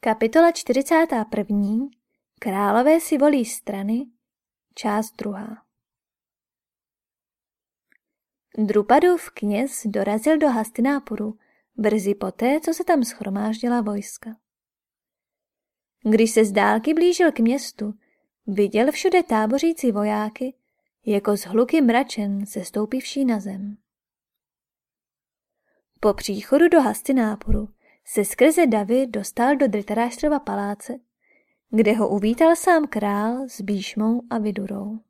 Kapitola 41. Králové si volí strany. Část druhá. Drupadův kněz dorazil do Hastinápuru brzy poté, co se tam schromáždila vojska. Když se z dálky blížil k městu, viděl všude tábořící vojáky, jako z hluky mračen se stoupivší na zem. Po příchodu do Hastinápuru se skrze davy dostal do Dritaráštrova paláce, kde ho uvítal sám král s Bíšmou a Vidurou.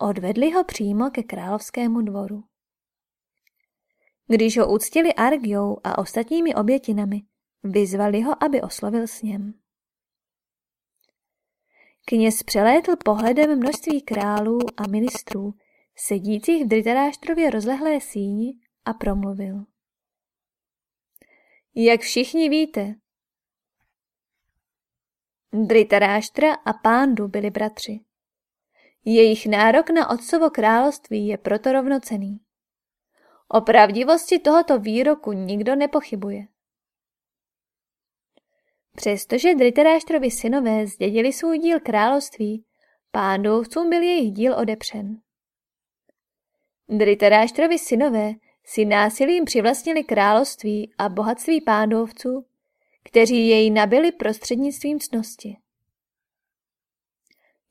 Odvedli ho přímo ke královskému dvoru. Když ho uctili argiou a ostatními obětinami, vyzvali ho, aby oslovil s něm. Kněz přelétl pohledem množství králů a ministrů, sedících v Dritaráštrově rozlehlé síni a promluvil. Jak všichni víte, Dritaráštra a Pándu byli bratři. Jejich nárok na otcovo království je proto rovnocený. O pravdivosti tohoto výroku nikdo nepochybuje. Přestože Dritaráštrovi synové zdědili svůj díl království, pándovcům byl jejich díl odepřen. Dritaráštrovi synové si násilím přivlastnili království a bohatství pándovců, kteří jej nabili prostřednictvím cnosti.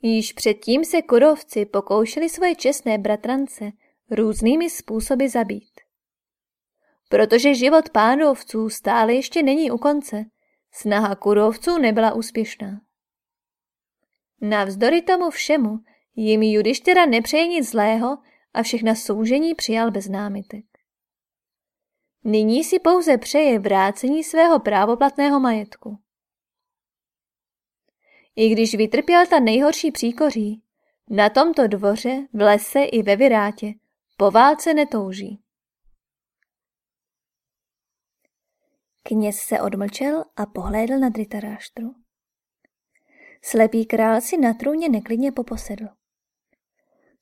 Již předtím se kurovci pokoušeli svoje čestné bratrance různými způsoby zabít. Protože život pánovců stále ještě není u konce, snaha kurovců nebyla úspěšná. Navzdory tomu všemu jim Judištěra nepřeje nic zlého a všechna soužení přijal bez námitek. Nyní si pouze přeje vrácení svého právoplatného majetku. I když vytrpěl ta nejhorší příkoří, na tomto dvoře, v lese i ve Virátě po válce netouží. Kněz se odmlčel a pohlédl na Dritaráštru. Slepý král si na trůně neklidně poposedl.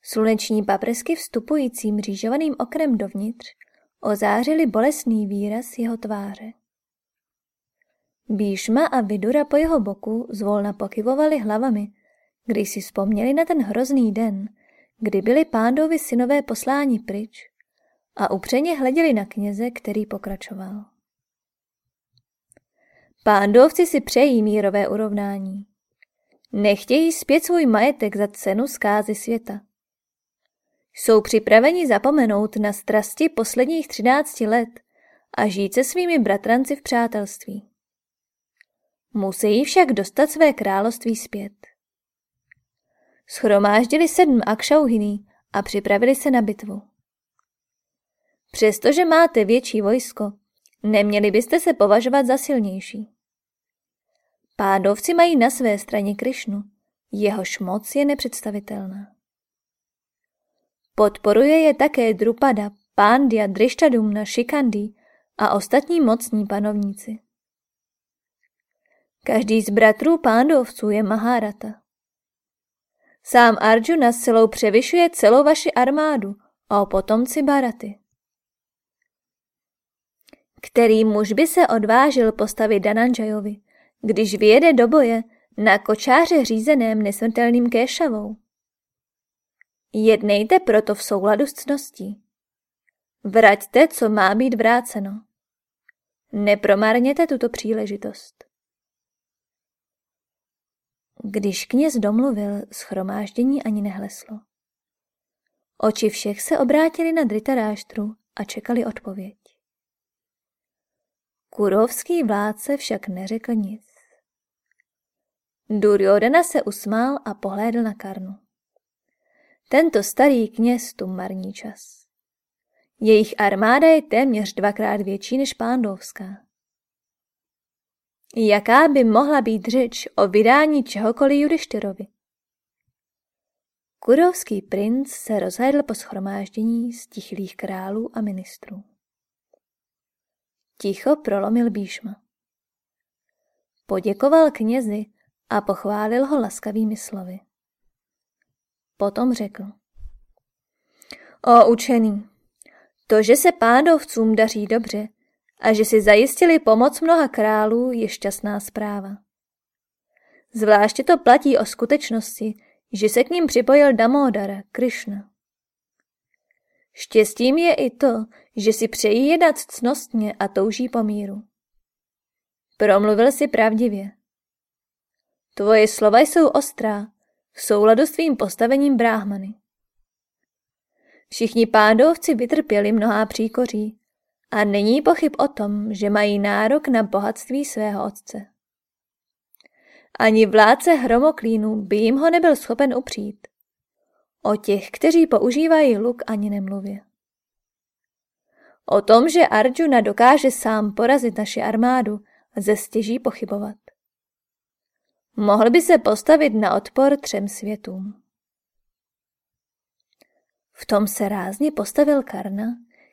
Sluneční paprsky vstupujícím řížovaným okrem dovnitř ozářili bolestný výraz jeho tváře. Bíšma a Vidura po jeho boku zvolna pokyvovali hlavami, když si vzpomněli na ten hrozný den, kdy byli pándovi synové posláni pryč a upřeně hleděli na kněze, který pokračoval. Pándovci si přejí mírové urovnání. Nechtějí zpět svůj majetek za cenu zkázy světa. Jsou připraveni zapomenout na strasti posledních třinácti let a žít se svými bratranci v přátelství. Musí však dostat své království zpět. Schromáždili sedm akšauhiný a připravili se na bitvu. Přestože máte větší vojsko, neměli byste se považovat za silnější. Pádovci mají na své straně Krišnu, jehož moc je nepředstavitelná. Podporuje je také Drupada, Pándia, Drištadumna, Šikandi a ostatní mocní panovníci. Každý z bratrů pándovců je Mahárata. Sám Arjuna silou převyšuje celou vaši armádu a o potomci Baraty. Který muž by se odvážil postavit Dananjajovi, když vyjede do boje na kočáře řízeném nesmrtelným Kéšavou? Jednejte proto v souladu s cností. Vraťte, co má být vráceno. Nepromarněte tuto příležitost. Když kněz domluvil, schromáždění ani nehleslo. Oči všech se obrátili na Dritaráštru a čekali odpověď. Kurovský vládce však neřekl nic. Duryodhana se usmál a pohlédl na Karnu. Tento starý kněz tu marní čas. Jejich armáda je téměř dvakrát větší než pándovská. Jaká by mohla být řeč o vydání čehokoliv Judištyrovi? Kurovský princ se rozhlédl po schromáždění stichlých králů a ministrů. Ticho prolomil Bíšma. Poděkoval knězi a pochválil ho laskavými slovy. Potom řekl. O učený, to, že se pádovcům daří dobře a že si zajistili pomoc mnoha králů je šťastná zpráva. Zvláště to platí o skutečnosti, že se k ním připojil Damodara, Krishna. Štěstím je i to, že si přejí jednat cnostně a touží po míru. Promluvil si pravdivě. Tvoje slova jsou ostrá, v souladu s tvým postavením bráhmany. Všichni pádovci vytrpěli mnohá příkoří a není pochyb o tom, že mají nárok na bohatství svého otce. Ani vládce hromoklínu by jim ho nebyl schopen upřít. O těch, kteří používají luk, ani nemluvě. O tom, že Arjuna dokáže sám porazit naši armádu, ze stěží pochybovat. Mohl by se postavit na odpor třem světům. V tom se rázně postavil Karna,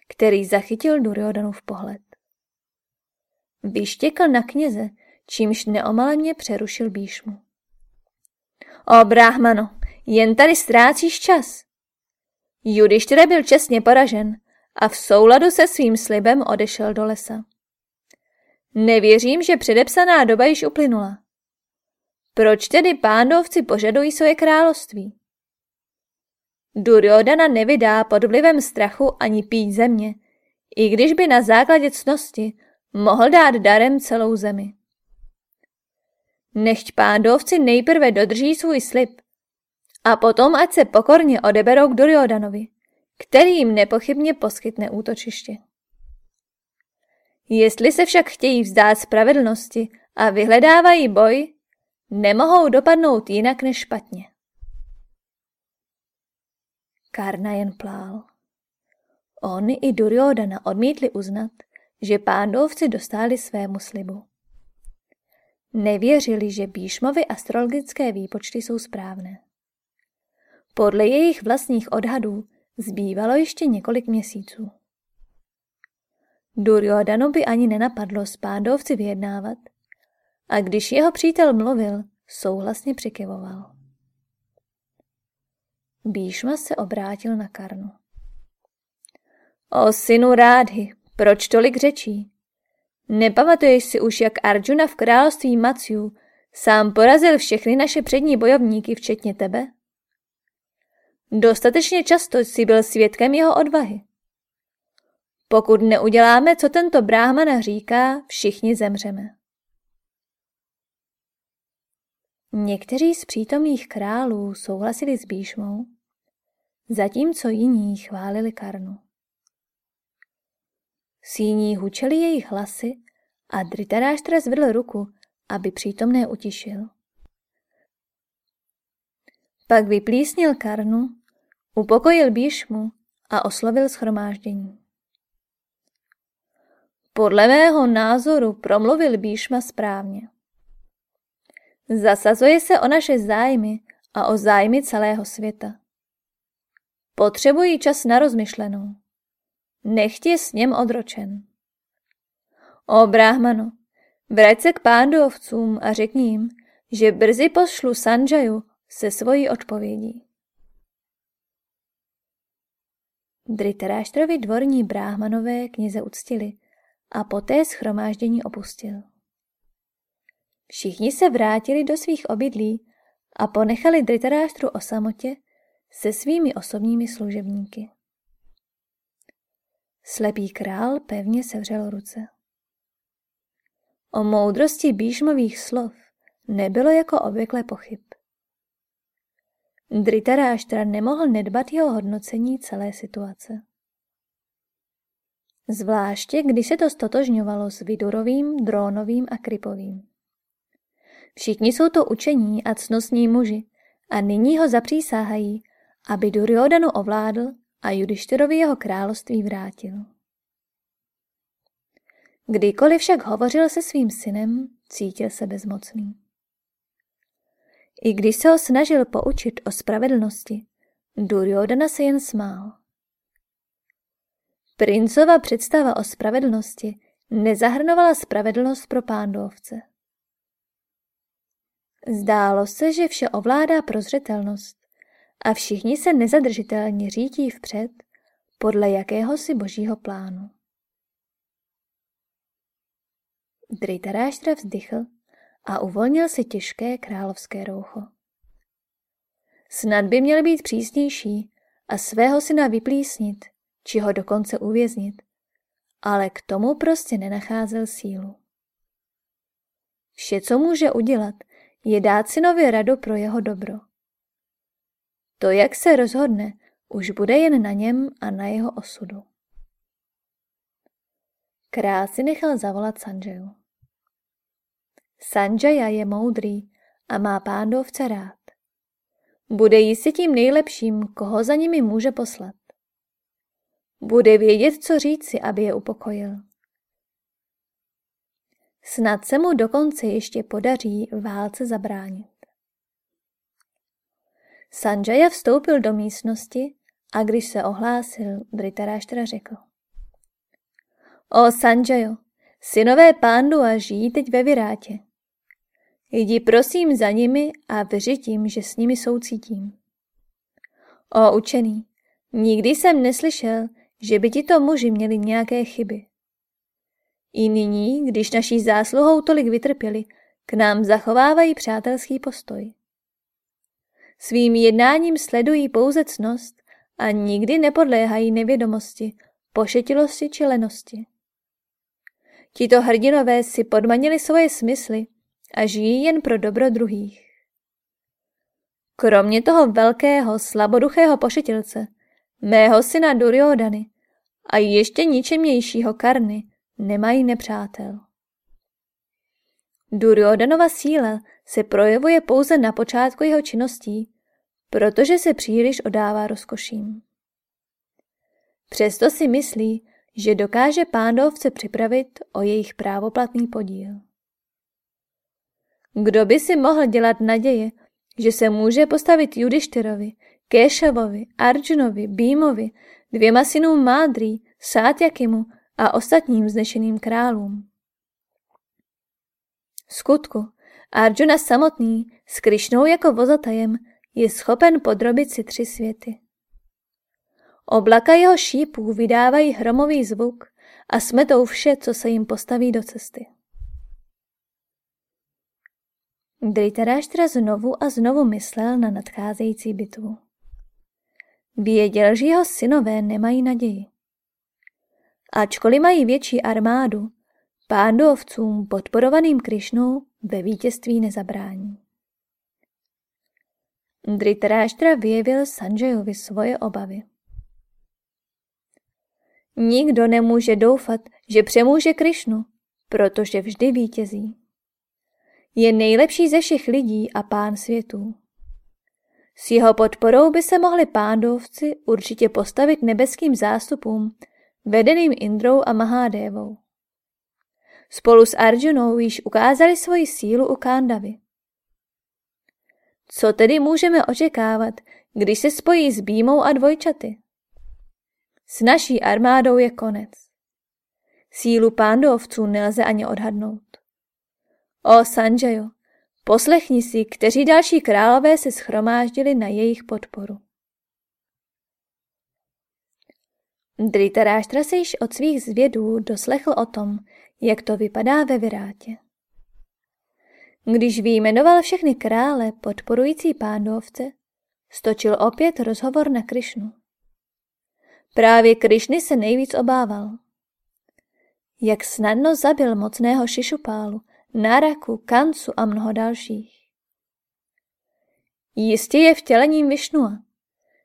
který zachytil v pohled. Vyštěkl na kněze, čímž neomalně přerušil Bíšmu. O bráhmano, jen tady ztrácíš čas. Judištyra byl čestně poražen a v souladu se svým slibem odešel do lesa. Nevěřím, že předepsaná doba již uplynula. Proč tedy pándovci požadují svoje království? Duryodana nevydá pod vlivem strachu ani pít země, i když by na základě cnosti mohl dát darem celou zemi. Nechť pándovci nejprve dodrží svůj slib a potom ať se pokorně odeberou k Duryodanovi, který jim nepochybně poskytne útočiště. Jestli se však chtějí vzdát spravedlnosti a vyhledávají boj, nemohou dopadnout jinak než špatně. Karna jen plál. On i Duryodana odmítli uznat, že pándovci dostali svému slibu. Nevěřili, že Bíšmovi astrologické výpočty jsou správné. Podle jejich vlastních odhadů zbývalo ještě několik měsíců. Duryodanu by ani nenapadlo s pándovci vyjednávat a když jeho přítel mluvil, souhlasně přikyvoval. Bíšma se obrátil na Karnu. O synu Rádhy, proč tolik řečí? Nepamatuješ si už, jak Arjuna v království Maciu sám porazil všechny naše přední bojovníky, včetně tebe? Dostatečně často jsi byl svědkem jeho odvahy. Pokud neuděláme, co tento bráhmana říká, všichni zemřeme. Někteří z přítomných králů souhlasili s Bíšmou, zatímco jiní chválili Karnu. Síní hučeli jejich hlasy a Dritaráštra zvedl ruku, aby přítomné utišil. Pak vyplísnil Karnu, upokojil Bíšmu a oslovil schromáždění. Podle mého názoru promluvil Bíšma správně. Zasazuje se o naše zájmy a o zájmy celého světa. Potřebují čas na rozmyšlenou. Nechť je s něm odročen. O bráhmano, vrať se k pándovcům a řekni jim, že brzy pošlu Sanjaju se svojí odpovědí. Dritaráštrovi dvorní bráhmanové kněze uctili a poté schromáždění opustil. Všichni se vrátili do svých obydlí a ponechali Dritaráštru o samotě se svými osobními služebníky. Slepý král pevně sevřel ruce. O moudrosti bíšmových slov nebylo jako obvykle pochyb. Dritaráštra nemohl nedbat jeho hodnocení celé situace. Zvláště, když se to stotožňovalo s Vidurovým, Drónovým a Krypovým. Všichni jsou to učení a cnostní muži a nyní ho zapřísáhají, aby Duryodanu ovládl a Judištyrovi jeho království vrátil. Kdykoliv však hovořil se svým synem, cítil se bezmocný. I když se ho snažil poučit o spravedlnosti, Duryodana se jen smál. Princova představa o spravedlnosti nezahrnovala spravedlnost pro pándovce. Zdálo se, že vše ovládá prozřetelnost a všichni se nezadržitelně řídí, vpřed podle jakéhosi božího plánu. Dritaráštra vzdychl a uvolnil si těžké královské roucho. Snad by měl být přísnější a svého syna vyplísnit, či ho dokonce uvěznit, ale k tomu prostě nenacházel sílu. Vše, co může udělat, je dát synovi radu pro jeho dobro. To, jak se rozhodne, už bude jen na něm a na jeho osudu. Král si nechal zavolat Sanjayu. Sanjaya je moudrý a má pándovce rád. Bude jistě tím nejlepším, koho za nimi může poslat. Bude vědět, co říci, aby je upokojil. Snad se mu dokonce ještě podaří válce zabránit. Sanjaya vstoupil do místnosti a když se ohlásil, Dritaráštra řekl. O Sanjayo, synové pándu a žijí teď ve Virátě. Jdi prosím za nimi a vyřitím, že s nimi soucítím. O učený, nikdy jsem neslyšel, že by to muži měli nějaké chyby. I nyní, když naší zásluhou tolik vytrpěli, k nám zachovávají přátelský postoj. Svým jednáním sledují pouze cnost a nikdy nepodléhají nevědomosti, pošetilosti či lenosti. Tito hrdinové si podmanili svoje smysly a žijí jen pro dobro druhých. Kromě toho velkého, slaboduchého pošetilce, mého syna Duryodany a ještě ničemějšího Karny, nemají nepřátel. Duryodanova síla se projevuje pouze na počátku jeho činností, protože se příliš odává rozkoším. Přesto si myslí, že dokáže pándovce připravit o jejich právoplatný podíl. Kdo by si mohl dělat naděje, že se může postavit Judištyrovi, Kéšavovi, Arjunovi, Bímovi, dvěma synům Mádrý, Sátjakimu a ostatním vznešeným králům. V skutku, Arjuna samotný s Krišnou jako vozatajem je schopen podrobit si tři světy. Oblaka jeho šípů vydávají hromový zvuk a smetou vše, co se jim postaví do cesty. Dritaráštra znovu a znovu myslel na nadcházející bitvu. Věděl, že jeho synové nemají naději. Ačkoliv mají větší armádu, pándovcům podporovaným Krišnou ve vítězství nezabrání. Dritaráštra vyjevil Sanjayovi svoje obavy. Nikdo nemůže doufat, že přemůže Krišnu, protože vždy vítězí. Je nejlepší ze všech lidí a pán světů. S jeho podporou by se mohli pándovci určitě postavit nebeským zástupům, vedeným Indrou a Mahádévou. Spolu s Arjunou již ukázali svoji sílu u Kandavy. Co tedy můžeme očekávat, když se spojí s Bímou a dvojčaty? S naší armádou je konec. Sílu pándovců nelze ani odhadnout. O Sanjayo, poslechni si, kteří další králové se schromáždili na jejich podporu. Dritaráštra se již od svých zvědů doslechl o tom, jak to vypadá ve Virátě. Když vyjmenoval všechny krále podporující pándovce, stočil opět rozhovor na Krišnu. Právě Krišny se nejvíc obával. Jak snadno zabil mocného Šišupálu, Naraku, Kancu a mnoho dalších. Jistě je vtělením Višnua.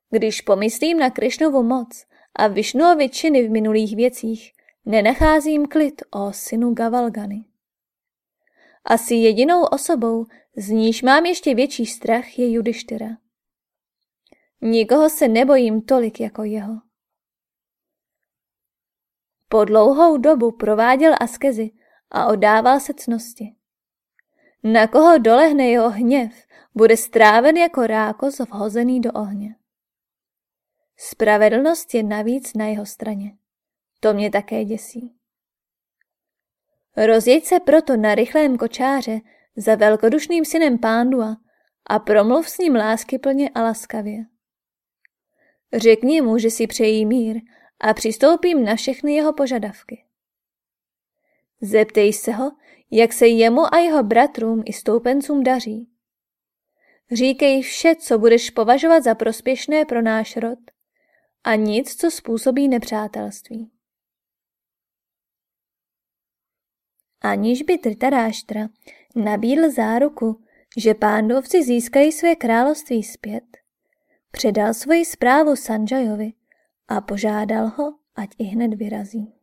Když pomyslím na Krišnovu moc a Višnuovi činy v minulých věcích, nenacházím klid o synu Gavalgany. Asi jedinou osobou, z níž mám ještě větší strach, je Judištyra. Nikoho se nebojím tolik jako jeho. Po dlouhou dobu prováděl askezi a oddával se cnosti. Na koho dolehne jeho hněv, bude stráven jako rákos vhozený do ohně. Spravedlnost je navíc na jeho straně. To mě také děsí. Rozjeď se proto na rychlém kočáře za velkodušným synem Pándua a promluv s ním láskyplně a laskavě. Řekni mu, že si přejí mír a přistoupím na všechny jeho požadavky. Zeptej se ho, jak se jemu a jeho bratrům i stoupencům daří. Říkej vše, co budeš považovat za prospěšné pro náš rod a nic, co způsobí nepřátelství. Aniž by Tritaráštra nabídl záruku, že pándovci získají své království zpět, předal svoji zprávu Sanjayovi a požádal ho, ať i hned vyrazí.